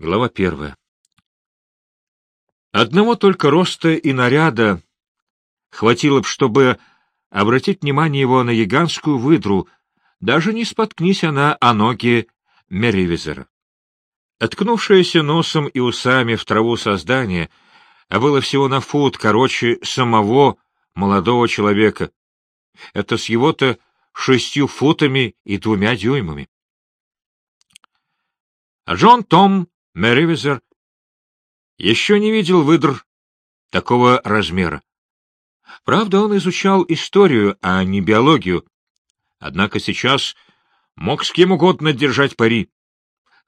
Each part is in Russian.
Глава первая. Одного только роста и наряда хватило б, чтобы обратить внимание его на гигантскую выдру, даже не споткнись она о ноги Мерривизера. Откнувшееся носом и усами в траву создание, а было всего на фут короче самого молодого человека. Это с его-то шестью футами и двумя дюймами. А Джон Том Мерривизер еще не видел выдр такого размера. Правда, он изучал историю, а не биологию. Однако сейчас мог с кем угодно держать пари.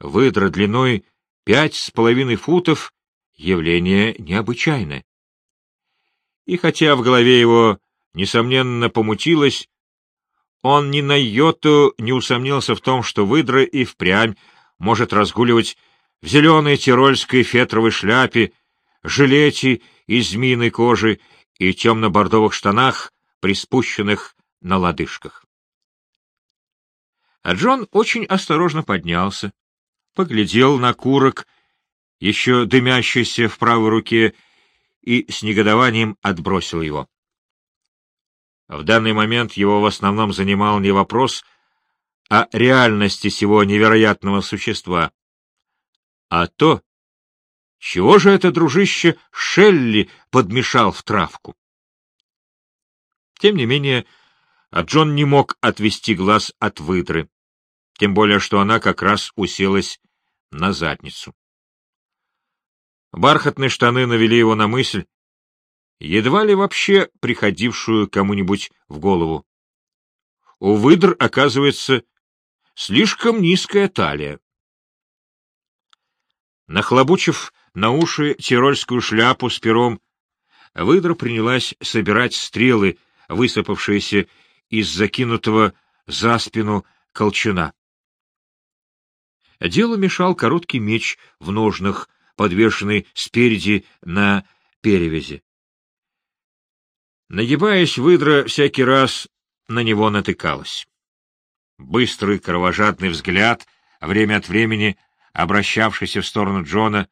Выдра длиной пять с половиной футов — явление необычайное. И хотя в голове его, несомненно, помутилось, он ни на йоту не усомнился в том, что выдра и впрямь может разгуливать в зеленой тирольской фетровой шляпе, жилете из змеиной кожи и темно-бордовых штанах, приспущенных на лодыжках. А Джон очень осторожно поднялся, поглядел на курок, еще дымящийся в правой руке, и с негодованием отбросил его. В данный момент его в основном занимал не вопрос о реальности сего невероятного существа, а то, чего же это дружище Шелли подмешал в травку? Тем не менее, а Джон не мог отвести глаз от выдры, тем более, что она как раз уселась на задницу. Бархатные штаны навели его на мысль, едва ли вообще приходившую кому-нибудь в голову. У выдр, оказывается, слишком низкая талия. Нахлобучив на уши тирольскую шляпу с пером, выдра принялась собирать стрелы, высыпавшиеся из закинутого за спину колчана. Делу мешал короткий меч в ножнах, подвешенный спереди на перевязи. Нагибаясь, выдра всякий раз на него натыкалась. Быстрый кровожадный взгляд, время от времени — обращавшийся в сторону Джона,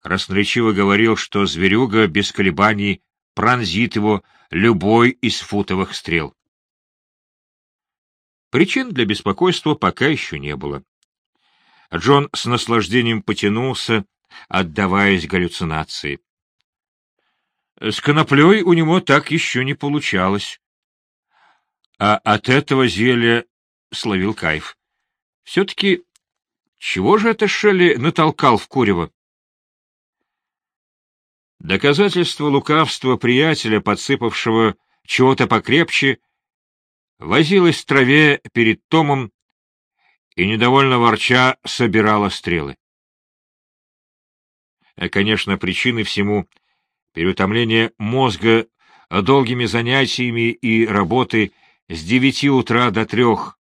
красноречиво говорил, что зверюга без колебаний пронзит его любой из футовых стрел. Причин для беспокойства пока еще не было. Джон с наслаждением потянулся, отдаваясь галлюцинации. С коноплей у него так еще не получалось. А от этого зелья словил кайф. Все-таки чего же это Шелли натолкал в курево? Доказательство лукавства приятеля, подсыпавшего чего-то покрепче, возилась в траве перед Томом и, недовольно ворча, собирала стрелы. Э, конечно, причины всему — переутомление мозга долгими занятиями и работы с девяти утра до трех,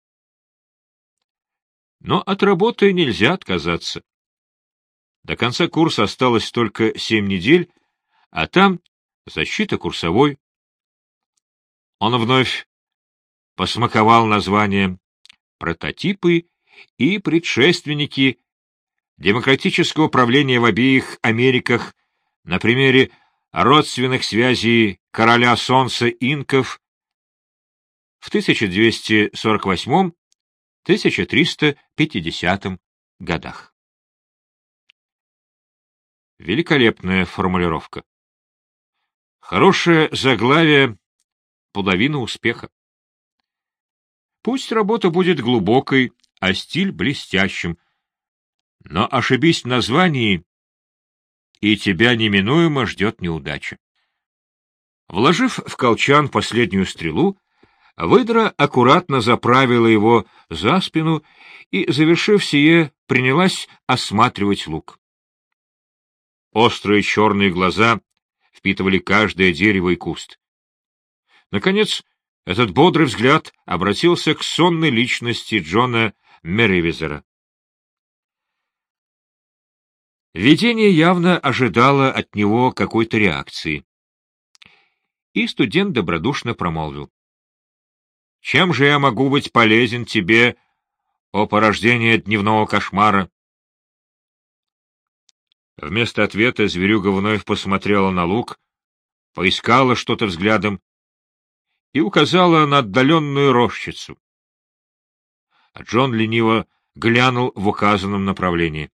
но от работы нельзя отказаться. До конца курса осталось только семь недель, а там защита курсовой. Он вновь посмаковал название «Прототипы и предшественники демократического правления в обеих Америках» на примере родственных связей короля солнца инков в 1248 1350 годах. Великолепная формулировка. Хорошее заглавие — половина успеха. Пусть работа будет глубокой, а стиль блестящим, но ошибись в названии, и тебя неминуемо ждет неудача. Вложив в колчан последнюю стрелу, Выдра аккуратно заправила его за спину и, завершив сие, принялась осматривать лук. Острые черные глаза впитывали каждое дерево и куст. Наконец, этот бодрый взгляд обратился к сонной личности Джона Мерривизера. Видение явно ожидало от него какой-то реакции. И студент добродушно промолвил. Чем же я могу быть полезен тебе, о порождение дневного кошмара? Вместо ответа зверюга вновь посмотрела на лук, поискала что-то взглядом и указала на отдаленную рощицу. Джон лениво глянул в указанном направлении.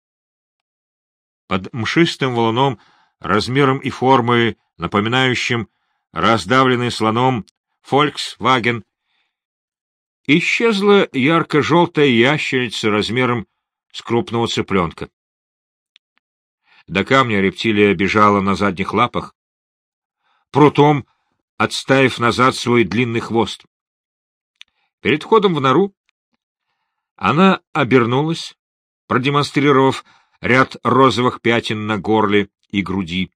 Под мшистым валуном, размером и формой, напоминающим раздавленный слоном Volkswagen, исчезла ярко-желтая ящерица размером с крупного цыпленка. До камня рептилия бежала на задних лапах, прутом отставив назад свой длинный хвост. Перед входом в нору она обернулась, продемонстрировав ряд розовых пятен на горле и груди,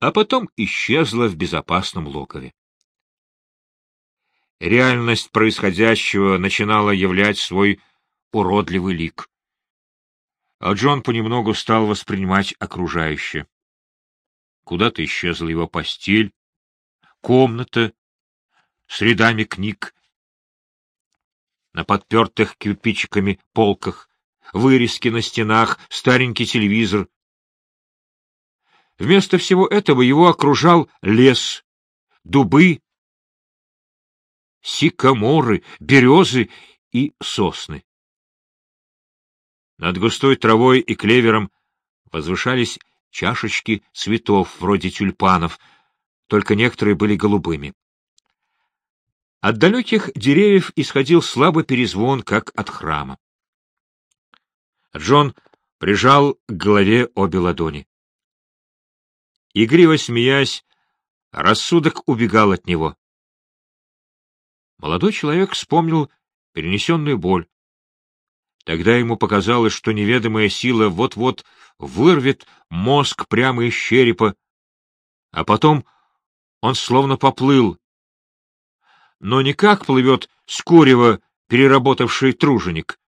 а потом исчезла в безопасном логове. Реальность происходящего начинала являть свой уродливый лик. А Джон понемногу стал воспринимать окружающее. Куда-то исчезла его постель, комната с рядами книг. На подпертых кирпичиками полках, вырезки на стенах, старенький телевизор. Вместо всего этого его окружал лес, дубы, сикаморы, березы и сосны. Над густой травой и клевером возвышались чашечки цветов вроде тюльпанов, только некоторые были голубыми. От далеких деревьев исходил слабый перезвон, как от храма. Джон прижал к голове обе ладони. Игриво смеясь, рассудок убегал от него. Молодой человек вспомнил перенесенную боль. Тогда ему показалось, что неведомая сила вот-вот вырвет мозг прямо из черепа, а потом он словно поплыл. Но не как плывет с курева переработавший труженик.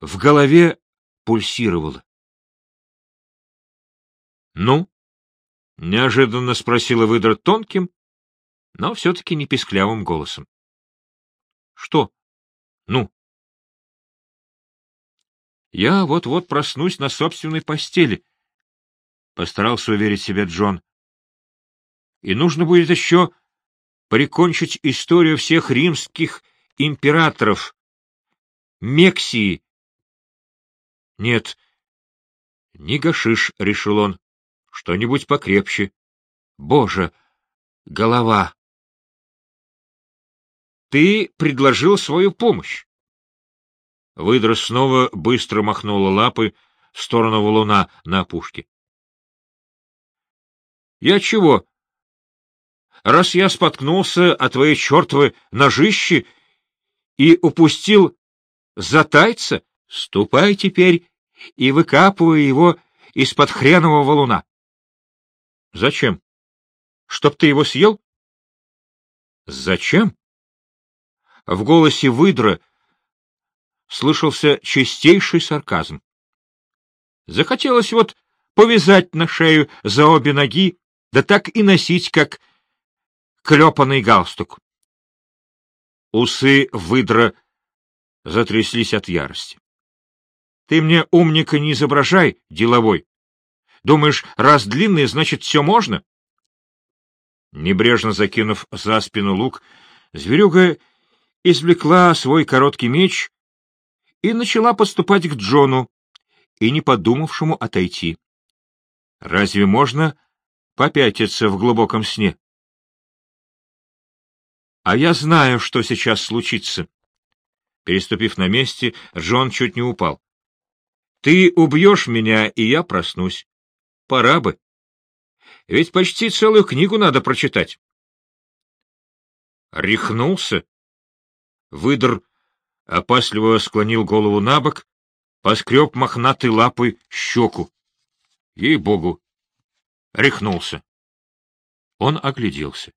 В голове пульсировало. — Ну? — неожиданно спросила выдра тонким, но все-таки не писклявым голосом. — Что? Ну? — Я вот-вот проснусь на собственной постели, — постарался уверить себя Джон. — И нужно будет еще прикончить историю всех римских императоров, Мексии. Нет, не гашиш, — решил он, — что-нибудь покрепче. Боже, голова! Ты предложил свою помощь. Выдра снова быстро махнула лапы в сторону валуна на опушке. — Я чего? Раз я споткнулся о твоей чертовой ножище и упустил затайца, ступай теперь и выкапывай его из-под хренового валуна. — Зачем? Чтоб ты его съел? — Зачем? В голосе выдра слышался чистейший сарказм. Захотелось вот повязать на шею за обе ноги, да так и носить, как клепанный галстук. Усы выдра затряслись от ярости. — Ты мне умника не изображай, деловой. Думаешь, раз длинный, значит, все можно? Небрежно закинув за спину лук, зверюга извлекла свой короткий меч и начала подступать к Джону, и не подумавшему отойти. Разве можно попятиться в глубоком сне? А я знаю, что сейчас случится. Переступив на месте, Джон чуть не упал. Ты убьешь меня, и я проснусь. Пора бы. Ведь почти целую книгу надо прочитать. Рехнулся? Выдр опасливо склонил голову на бок, поскреб мохнатой лапой щеку. Ей-богу! Рехнулся. Он огляделся.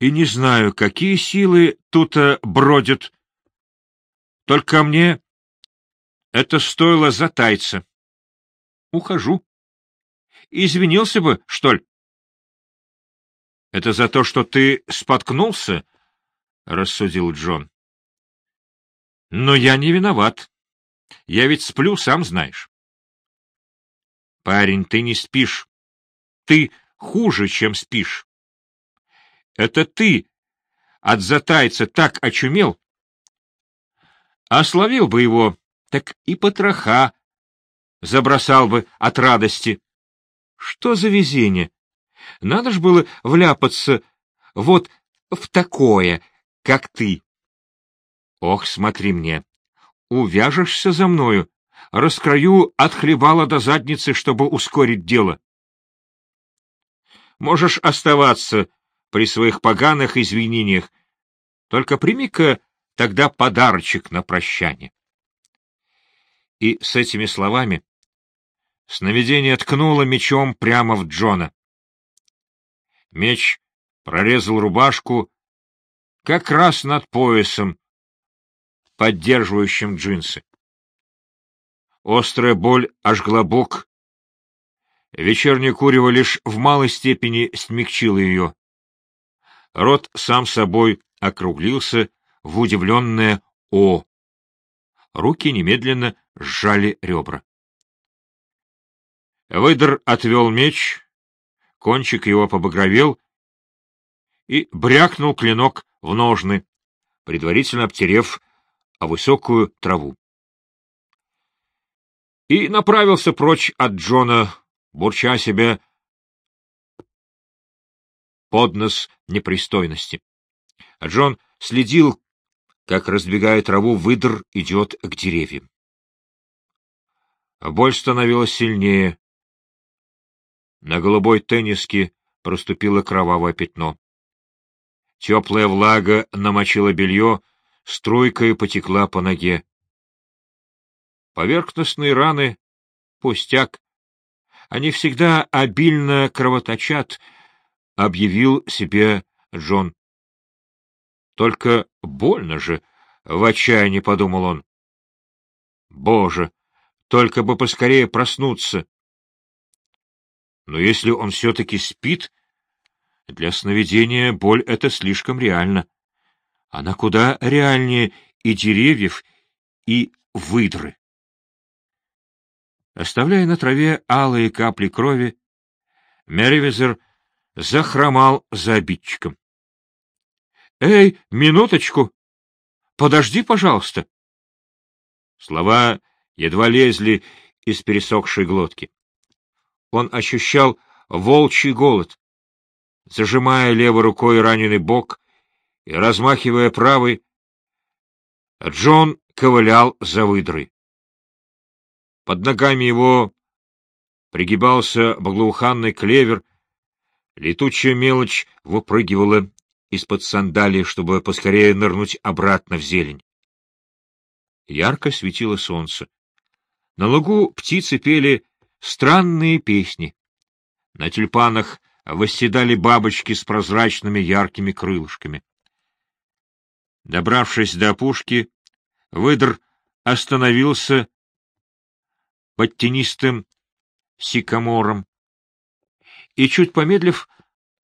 И не знаю, какие силы тут бродят. Только мне это стоило за тайца. Ухожу. Извинился бы, что ли? — Это за то, что ты споткнулся? — рассудил Джон. — Но я не виноват. Я ведь сплю, сам знаешь. Парень, ты не спишь. Ты хуже, чем спишь. Это ты от затайца так очумел. А бы его, так и потроха забросал бы от радости. Что за везение? Надо ж было вляпаться вот в такое, как ты. Ох, смотри мне, увяжешься за мною, раскрою от хлебала до задницы, чтобы ускорить дело. Можешь оставаться при своих поганых извинениях, только прими-ка тогда подарочек на прощание. И с этими словами сновидение ткнуло мечом прямо в Джона. Меч прорезал рубашку как раз над поясом, поддерживающим джинсы. Острая боль ожгла бок. Вечернее курево лишь в малой степени смягчило ее. Рот сам собой округлился в удивленное «О». Руки немедленно сжали ребра. Выдр отвел меч, кончик его побагровел и брякнул клинок в ножны, предварительно обтерев о высокую траву. И направился прочь от Джона, бурча себе под нос непристойности. А Джон следил, как, разбегая траву, выдр идет к деревьям. Боль становилась сильнее. На голубой тенниске проступило кровавое пятно. Теплая влага намочила белье, струйкой потекла по ноге. Поверхностные раны — пустяк. Они всегда обильно кровоточат, — объявил себе Джон. Только больно же, — в отчаянии подумал он. Боже, только бы поскорее проснуться. Но если он все-таки спит, для сновидения боль — это слишком реально. Она куда реальнее и деревьев, и выдры. Оставляя на траве алые капли крови, Мерривизер захромал за обидчиком. — Эй, минуточку! Подожди, пожалуйста! Слова едва лезли из пересохшей глотки. Он ощущал волчий голод. Зажимая левой рукой раненый бок и размахивая правой, Джон ковылял за выдрой. Под ногами его пригибался баглоуханный клевер, летучая мелочь выпрыгивала из-под сандалии, чтобы поскорее нырнуть обратно в зелень. Ярко светило солнце. На лугу птицы пели странные песни. На тюльпанах восседали бабочки с прозрачными яркими крылышками. Добравшись до опушки, выдр остановился под тенистым сикамором и, чуть помедлив,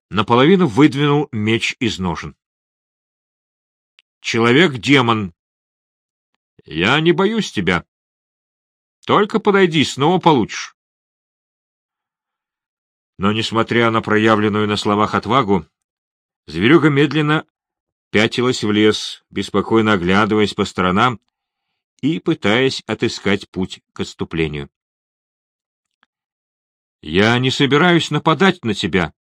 наполовину выдвинул меч из ножен. «Человек-демон, я не боюсь тебя. Только подойди, снова получишь». Но, несмотря на проявленную на словах отвагу, зверюга медленно пятилась в лес, беспокойно оглядываясь по сторонам и пытаясь отыскать путь к отступлению. — Я не собираюсь нападать на тебя.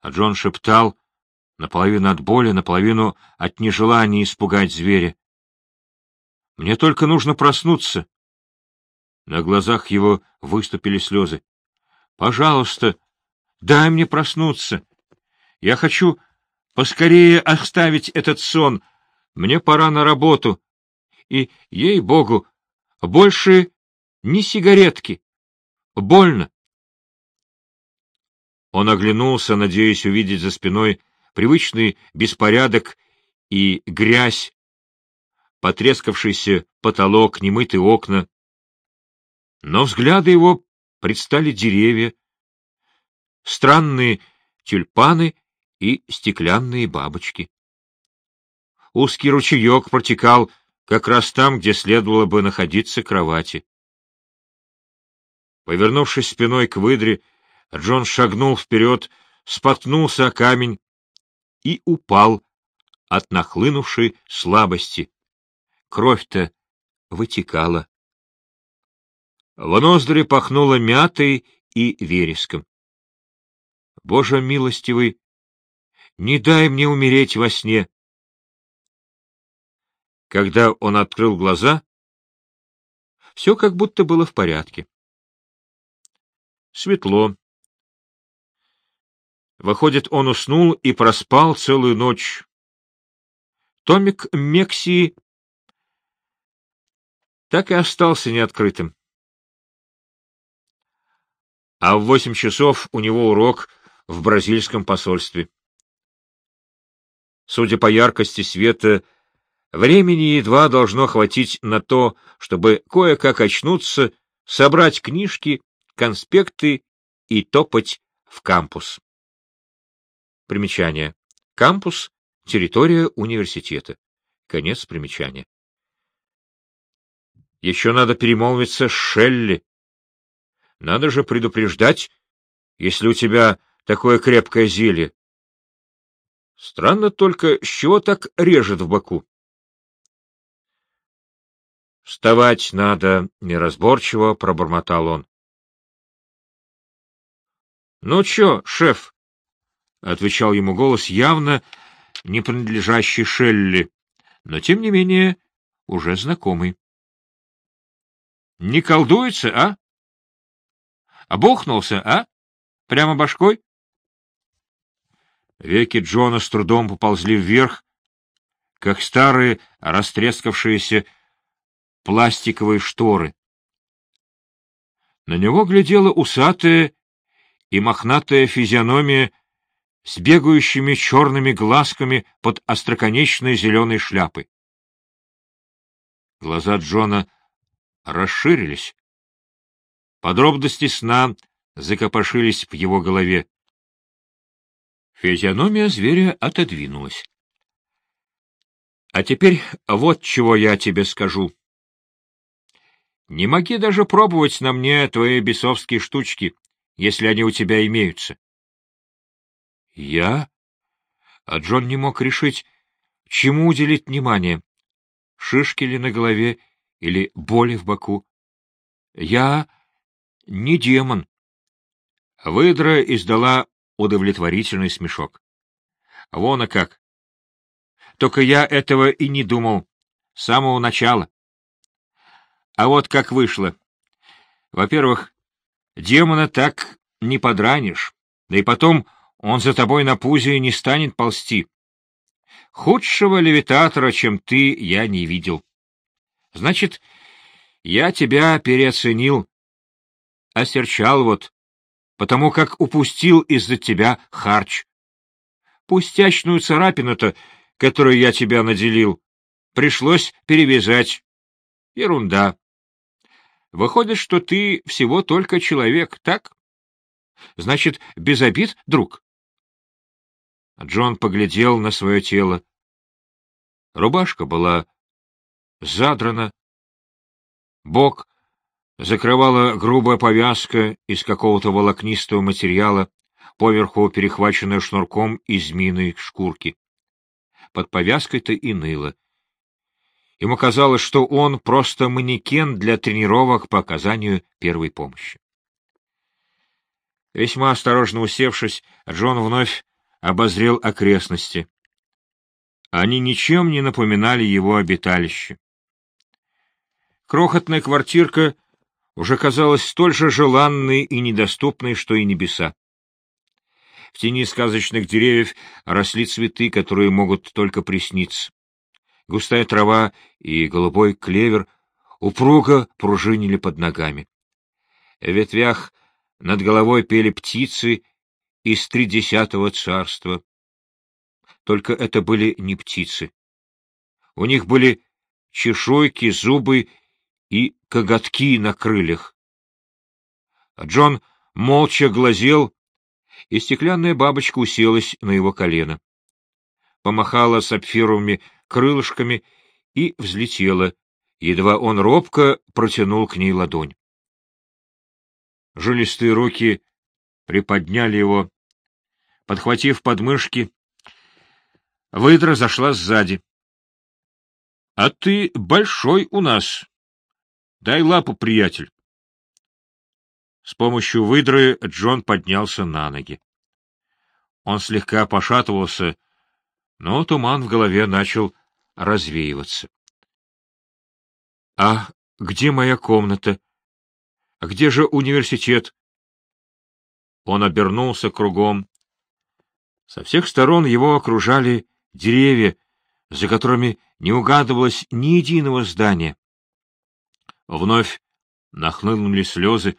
А Джон шептал, наполовину от боли, наполовину от нежелания испугать зверя. — Мне только нужно проснуться. На глазах его выступили слезы. Пожалуйста, дай мне проснуться. Я хочу поскорее оставить этот сон. Мне пора на работу. И, ей-богу, больше ни сигаретки. Больно. Он оглянулся, надеясь увидеть за спиной привычный беспорядок и грязь, потрескавшийся потолок, немытые окна. Но взгляды его предстали деревья, странные тюльпаны и стеклянные бабочки. Узкий ручеек протекал как раз там, где следовало бы находиться кровати. Повернувшись спиной к выдре, Джон шагнул вперед, споткнулся о камень и упал от нахлынувшей слабости. Кровь-то вытекала. В ноздри пахнуло мятой и вереском. Боже милостивый, не дай мне умереть во сне. Когда он открыл глаза, все как будто было в порядке. Светло. Выходит, он уснул и проспал целую ночь. Томик Мексии так и остался неоткрытым. А в восемь часов у него урок в бразильском посольстве. Судя по яркости света, времени едва должно хватить на то, чтобы кое-как очнуться, собрать книжки, конспекты и топать в кампус. Примечание. Кампус — территория университета. Конец примечания. Еще надо перемолвиться с Шелли. Надо же предупреждать, если у тебя такое крепкое зелье. Странно только, с чего так режет в боку. Вставать надо, неразборчиво пробормотал он. — Ну чё, шеф? — отвечал ему голос, явно не принадлежащий Шелли, но, тем не менее, уже знакомый. — Не колдуется, а? Обухнулся, а? Прямо башкой? Веки Джона с трудом поползли вверх, как старые растрескавшиеся пластиковые шторы. На него глядела усатая и мохнатая физиономия с бегающими черными глазками под остроконечной зеленой шляпой. Глаза Джона расширились, Подробности сна закопошились в его голове. Физиономия зверя отодвинулась. — А теперь вот чего я тебе скажу. Не моги даже пробовать на мне твои бесовские штучки, если они у тебя имеются. — Я? А Джон не мог решить, чему уделить внимание. Шишки ли на голове или боли в боку. — Я не демон. Выдра издала удовлетворительный смешок. Вон а как. Только я этого и не думал. С самого начала. А вот как вышло. Во-первых, демона так не подранишь. Да и потом он за тобой на пузе не станет ползти. Худшего левитатора, чем ты, я не видел. Значит, я тебя переоценил, осерчал вот, потому как упустил из-за тебя харч. Пустячную царапину-то, которую я тебя наделил, пришлось перевязать. Ерунда. Выходит, что ты всего только человек, так? Значит, без обид, друг? Джон поглядел на свое тело. Рубашка была задрана, бок закрывала грубая повязка из какого-то волокнистого материала, поверху перехваченная шнурком из змеиной шкурки. Под повязкой-то и ныло. Ему казалось, что он просто манекен для тренировок по оказанию первой помощи. Весьма осторожно усевшись, Джон вновь обозрел окрестности. Они ничем не напоминали его обиталище. Крохотная квартирка — уже казалась столь же желанной и недоступной, что и небеса. В тени сказочных деревьев росли цветы, которые могут только присниться. Густая трава и голубой клевер упруго пружинили под ногами. В ветвях над головой пели птицы из тридесятого царства. Только это были не птицы. У них были чешуйки, зубы и коготки на крыльях. Джон молча глазел, и стеклянная бабочка уселась на его колено. Помахала сапфировыми крылышками и взлетела, едва он робко протянул к ней ладонь. Жилистые руки приподняли его, подхватив подмышки. Выдра зашла сзади. — А ты большой у нас. Дай лапу, приятель. С помощью выдры Джон поднялся на ноги. Он слегка пошатывался, но туман в голове начал развеиваться. — А где моя комната? Где же университет? Он обернулся кругом. Со всех сторон его окружали деревья, за которыми не угадывалось ни единого здания. Вновь нахлынули слезы,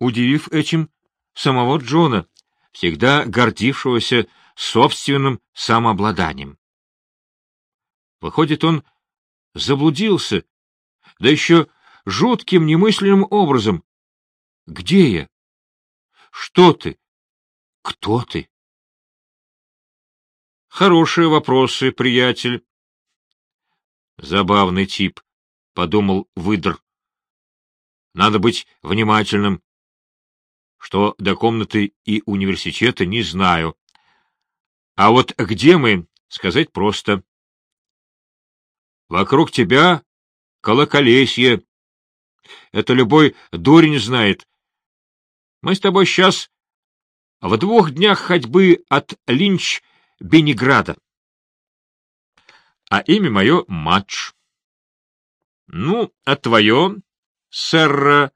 удивив этим самого Джона, всегда гордившегося собственным самообладанием. Выходит, он заблудился, да еще жутким немысленным образом. Где я? Что ты? Кто ты? Хорошие вопросы, приятель. Забавный тип, — подумал выдр. Надо быть внимательным. Что до комнаты и университета не знаю. А вот где мы, сказать просто. Вокруг тебя колоколесье. Это любой дурень знает. Мы с тобой сейчас в двух днях ходьбы от Линч-Бениграда. А имя мое — Матч. Ну, а твое, сэр,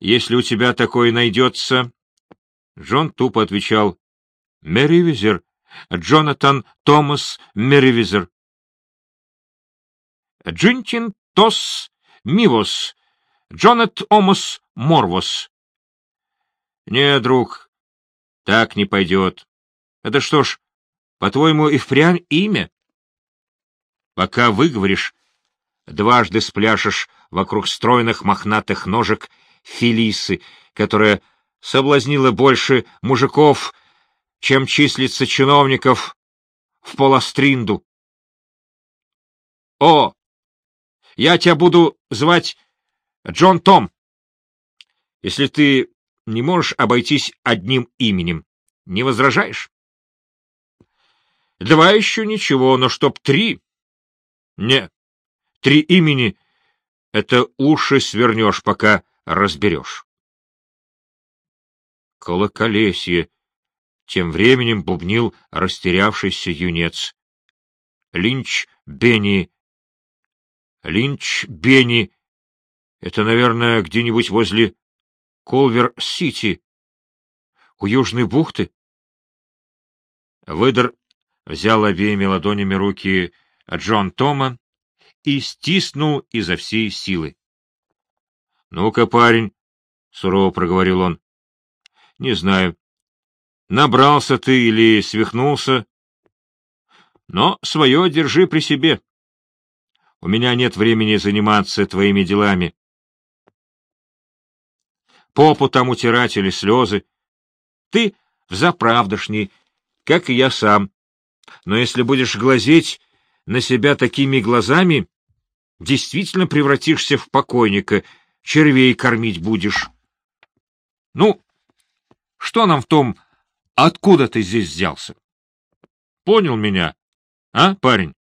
если у тебя такое найдется? Джон тупо отвечал. Мерривизер, Джонатан Томас Мерривизер. Джинтин Тос Мивос, Джонат Омос Морвос. Не, друг, так не пойдет. Это что ж, по-твоему, и впрямь имя? Пока выговоришь, дважды спляшешь вокруг стройных мохнатых ножек Фелисы, которая соблазнила больше мужиков, чем числится чиновников в Полостринду. О, я тебя буду звать Джон Том, если ты не можешь обойтись одним именем. Не возражаешь? Два еще ничего, но чтоб три... Не, три имени — это уши свернешь, пока разберешь. Колоколесье. Тем временем бубнил растерявшийся юнец. Линч Бенни Линч, Бенни. Это, наверное, где-нибудь возле Колвер-Сити, у Южной бухты. Выдр взял обеими ладонями руки Джон Тома и стиснул изо всей силы. — Ну-ка, парень, — сурово проговорил он, — не знаю, набрался ты или свихнулся, но свое держи при себе. У меня нет времени заниматься твоими делами. Попу там утирать или слезы. Ты взаправдошний, как и я сам. Но если будешь глазеть на себя такими глазами, действительно превратишься в покойника, червей кормить будешь. Ну, что нам в том, откуда ты здесь взялся? Понял меня, а, парень?